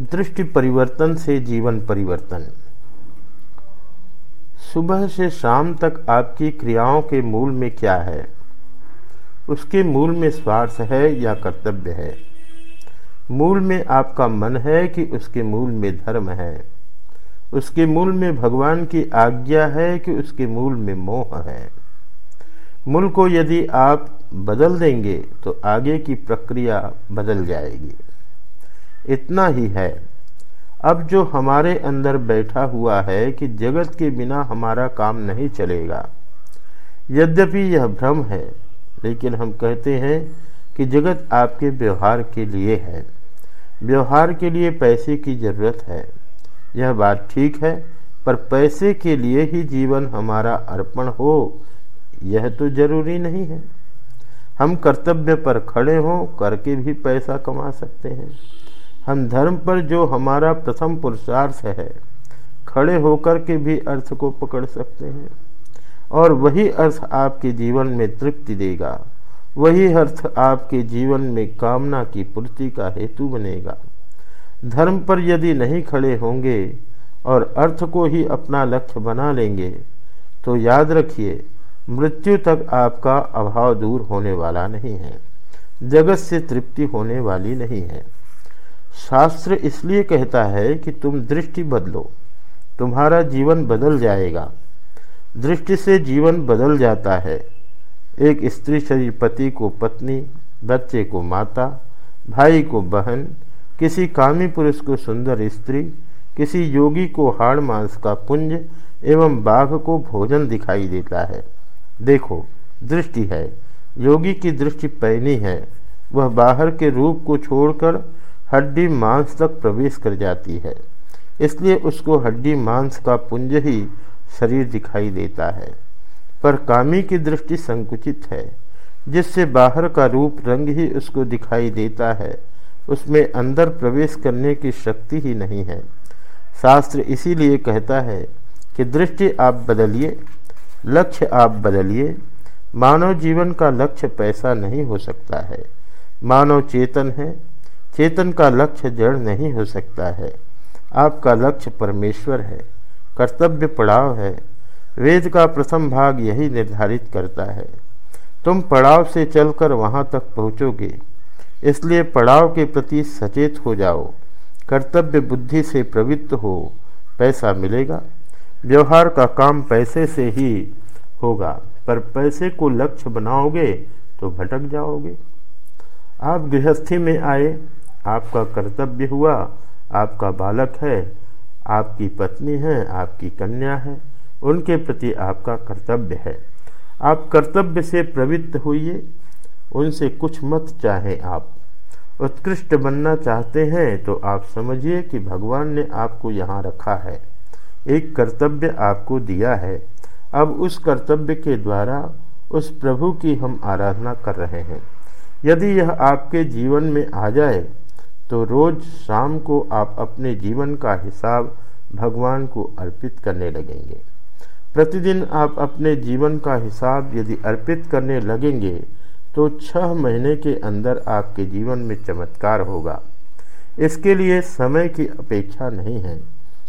दृष्टि परिवर्तन से जीवन परिवर्तन। सुबह से शाम तक आपकी क्रियाओं के मूल में क्या है? उसके मूल में स्वार्थ है या कर्तव्य है? मूल में आपका मन है कि उसके मूल में धर्म है? उसके मूल में भगवान की आज्ञा है कि उसके मूल में मोह है? मूल को यदि आप बदल देंगे तो आगे की प्रक्रिया बदल जाएगी। इतना ही है। अब जो हमारे अंदर बैठा हुआ है कि जगत के बिना हमारा काम नहीं चलेगा। यद्यपि यह भ्रम है, लेकिन हम कहते हैं कि जगत आपके व्यवहार के लिए है। व्यवहार के लिए पैसे की ज़रूरत है। यह बात ठीक है, पर पैसे के लिए ही जीवन हमारा अर्पण हो, यह तो ज़रूरी नहीं है। हम कर्तव्य पर खड़े हों, करके भी पैसा कमा सकते हैं। हम धर्म पर जो हमारा प्रथम पुरुषार्थ है, खड़े होकर के भी अर्थ को पकड़ सकते हैं। और वही अर्थ आपके जीवन में तृप्ति देगा, वही अर्थ आपके जीवन में कामना की पूर्ति का हेतु बनेगा। धर्म पर यदि नहीं खड़े होंगे और अर्थ को ही अपना लक्ष्य बना लेंगे तो याद रखिए, मृत्यु तक आपका अभाव दूर होने वाला नहीं है, जगत से तृप्ति होने वाली नहीं है। शास्त्र इसलिए कहता है कि तुम दृष्टि बदलो, तुम्हारा जीवन बदल जाएगा। दृष्टि से जीवन बदल जाता है। एक स्त्री शरीर पति को पत्नी, बच्चे को माता, भाई को बहन, किसी कामी पुरुष को सुंदर स्त्री, किसी योगी को हाड़ मांस का पुंज एवं बाघ को भोजन दिखाई देता है। देखो, दृष्टि है। योगी की दृष्टि पैनी है। वह बाहर के रूप को छोड़कर हड्डी मांस तक प्रवेश कर जाती है। इसलिए उसको हड्डी मांस का पुंज ही शरीर दिखाई देता है। पर कामी की दृष्टि संकुचित है। जिससे बाहर का रूप रंग ही उसको दिखाई देता है, उसमें अंदर प्रवेश करने की शक्ति ही नहीं है। शास्त्र इसीलिए कहता है कि दृष्टि आप बदलिए, लक्ष्य आप बदलिए, मानव जीवन का लक्ष्य पैसा नहीं हो सकता है। मानव चेतन है चेतन का लक्ष्य जड़ नहीं हो सकता है। आपका लक्ष्य परमेश्वर है, कर्तव्य पड़ाव है। वेद का प्रथम भाग यही निर्धारित करता है। तुम पड़ाव से चलकर वहाँ तक पहुँचोगे। इसलिए पड़ाव के प्रति सचेत हो जाओ। कर्तव्य बुद्धि से प्रवृत्त हो, पैसा मिलेगा। व्यवहार का काम पैसे से ही होगा, पर पैसे को लक्ष्य बनाओगे तो भटक जाओगे। आप गृहस्थी में आए आपका कर्तव्य हुआ, आपका बालक है, आपकी पत्नी है, आपकी कन्या है, उनके प्रति आपका कर्तव्य है। आप कर्तव्य से प्रवृत्त होइए, उनसे कुछ मत चाहें आप। उत्कृष्ट बनना चाहते हैं तो आप समझिए कि भगवान ने आपको यहाँ रखा है। एक कर्तव्य आपको दिया है। अब उस कर्तव्य के द्वारा उस प्रभु की हम आराधना कर रहे हैं। यदि यह आपके जीवन में आ जाए तो रोज शाम को आप अपने जीवन का हिसाब भगवान को अर्पित करने लगेंगे। प्रतिदिन आप अपने जीवन का हिसाब यदि अर्पित करने लगेंगे तो छह महीने के अंदर आपके जीवन में चमत्कार होगा। इसके लिए समय की अपेक्षा नहीं है।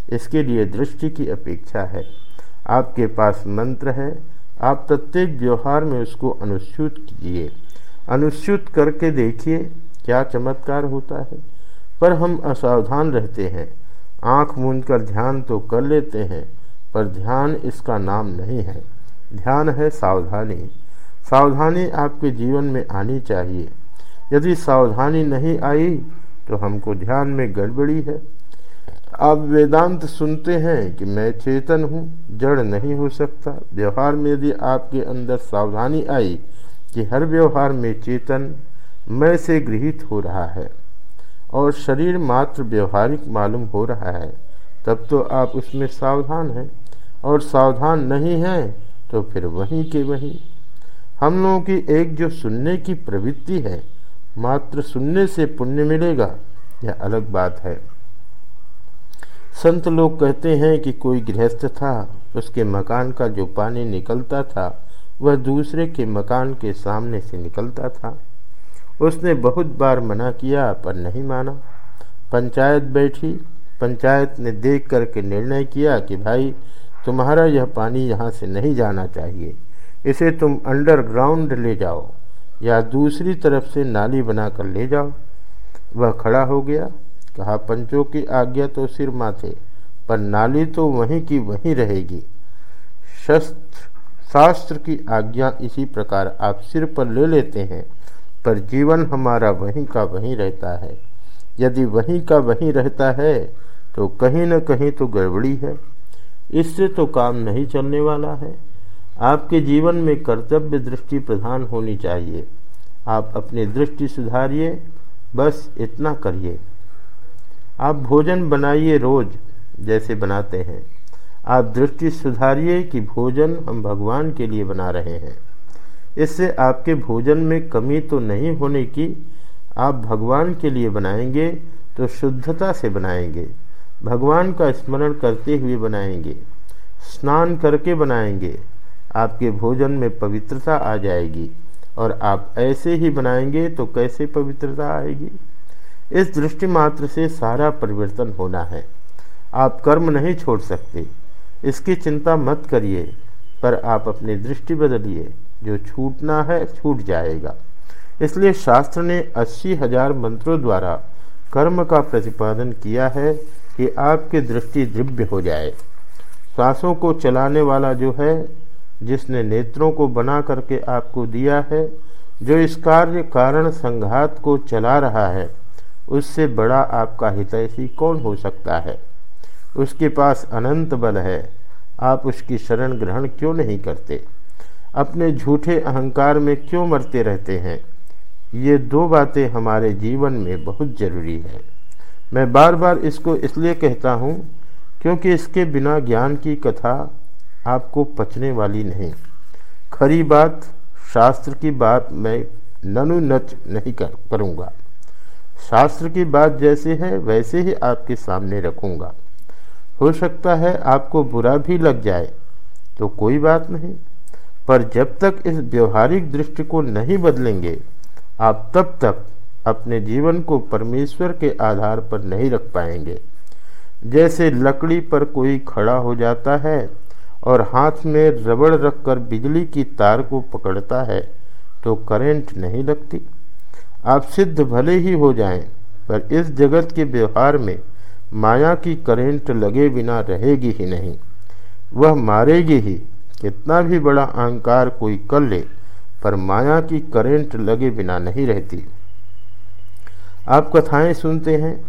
इसके लिए दृष्टि की अपेक्षा है। आपके पास मंत्र है। आप प्रत्येक व्यवहार में उसको अनुच्युत कीजिए। अनुच्युत करके देखिए। क्या चमत्कार होता है? पर हम असावधान रहते हैं। आँख मूंद कर ध्यान तो कर लेते हैं, पर ध्यान इसका नाम नहीं है। ध्यान है सावधानी। सावधानी आपके जीवन में आनी चाहिए। यदि सावधानी नहीं आई तो हमको ध्यान में गड़बड़ी है। आप वेदांत सुनते हैं कि मैं चेतन हूँ, जड़ नहीं हो सकता। व्यवहार में यदि आपके अंदर सावधानी आई कि हर व्यवहार में चेतन मैं से गृहित हो रहा है और शरीर मात्र व्यवहारिक मालूम हो रहा है, तब तो आप उसमें सावधान हैं। और सावधान नहीं हैं तो फिर वहीं के वहीं। हम लोगों की एक जो सुनने की प्रवृत्ति है, मात्र सुनने से पुण्य मिलेगा, यह अलग बात है। संत लोग कहते हैं कि कोई गृहस्थ था, उसके मकान का जो पानी निकलता था, वह दूसरे के मकान के सामने से निकलता था। उसने बहुत बार मना किया, पर नहीं माना। पंचायत बैठी, पंचायत ने देख करके निर्णय किया कि भाई, तुम्हारा यह पानी यहाँ से नहीं जाना चाहिए। इसे तुम अंडरग्राउंड ले जाओ, या दूसरी तरफ़ से नाली बनाकर ले जाओ। वह खड़ा हो गया, कहा, पंचों की आज्ञा तो सिर माथे, पर नाली तो वहीं की वहीं रहेगी। शस्त्र, शास्त्र की आज्ञा इसी प्रकार आप सिर पर ले लेते हैं। पर जीवन हमारा वहीं का वहीं रहता है। यदि वहीं का वहीं रहता है तो कहीं न कहीं तो गड़बड़ी है। इससे तो काम नहीं चलने वाला है। आपके जीवन में कर्तव्य दृष्टि प्रधान होनी चाहिए। आप अपनी दृष्टि सुधारिए, बस इतना करिए। आप भोजन बनाइए रोज, जैसे बनाते हैं। आप दृष्टि सुधारिए कि भोजन हम भगवान के लिए बना रहे हैं। इससे आपके भोजन में कमी तो नहीं होने की आप भगवान के लिए बनाएँगे तो शुद्धता से बनाएँगे। भगवान का स्मरण करते हुए बनाएँगे, स्नान करके बनाएँगे, आपके भोजन में पवित्रता आ जाएगी। और आप ऐसे ही बनाएँगे तो कैसे पवित्रता आएगी? इस दृष्टि मात्र से सारा परिवर्तन होना है। आप कर्म नहीं छोड़ सकते। इसकी चिंता मत करिए, पर आप अपनी दृष्टि बदलिए। जो छूटना है, छूट जाएगा। इसलिए शास्त्र ने अस्सी हज़ार मंत्रों द्वारा कर्म का प्रतिपादन किया है कि आपकी दृष्टि दिव्य हो जाए। श्वासों को चलाने वाला जो है, जिसने नेत्रों को बना करके आपको दिया है, जो इस कार्य कारण संघात को चला रहा है, उससे बड़ा आपका हितैषी कौन हो सकता है? उसके पास अनंत बल है। आप उसकी शरण ग्रहण क्यों नहीं करते? अपने झूठे अहंकार में क्यों मरते रहते हैं? ये दो बातें हमारे जीवन में बहुत ज़रूरी है। मैं बार बार इसको इसलिए कहता हूँ, क्योंकि इसके बिना ज्ञान की कथा आपको पचने वाली नहीं। खरी बात, शास्त्र की बात मैं ननु नच नहीं कर, करूँगा। शास्त्र की बात जैसे है, वैसे ही आपके सामने रखूँगा। हो सकता है आपको बुरा भी लग जाए तो कोई बात नहीं। पर जब तक इस व्यवहारिक दृष्टि को नहीं बदलेंगे, आप तब तक अपने जीवन को परमेश्वर के आधार पर नहीं रख पाएँगे। जैसे लकड़ी पर कोई खड़ा हो जाता है और हाथ में रबड़ रखकर बिजली की तार को पकड़ता है तो करंट नहीं लगती। आप सिद्ध भले ही हो जाएँ, पर इस जगत के व्यवहार में माया की करंट लगे बिना रहेगी ही नहीं। वह मारेगी ही कितना भी बड़ा अहंकार कोई कर ले, पर माया की करंट लगे बिना नहीं रहती। आप कथाएँ सुनते हैं,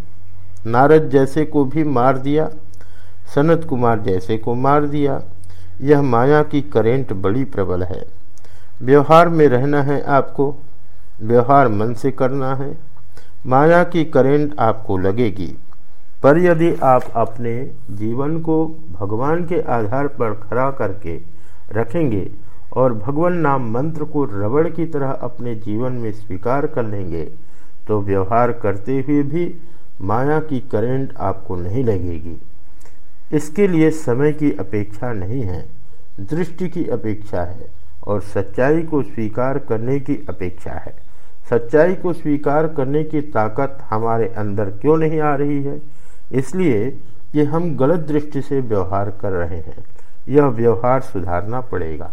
नारद जैसे को भी मार दिया, सनत कुमार जैसे को मार दिया, यह माया की करेंट बड़ी प्रबल है। व्यवहार में रहना है आपको, व्यवहार मन से करना है, माया की करेंट आपको लगेगी। पर यदि आप अपने जीवन को भगवान के आधार पर खड़ा करके रखेंगे और भगवान नाम मंत्र को रबड़ की तरह अपने जीवन में स्वीकार कर लेंगे तो व्यवहार करते हुए भी माया की करंट आपको नहीं लगेगी। इसके लिए समय की अपेक्षा नहीं है, दृष्टि की अपेक्षा है और सच्चाई को स्वीकार करने की अपेक्षा है। सच्चाई को स्वीकार करने की ताकत हमारे अंदर क्यों नहीं आ रही है? इसलिए कि हम गलत दृष्टि से व्यवहार कर रहे हैं। यह व्यवहार सुधारना पड़ेगा।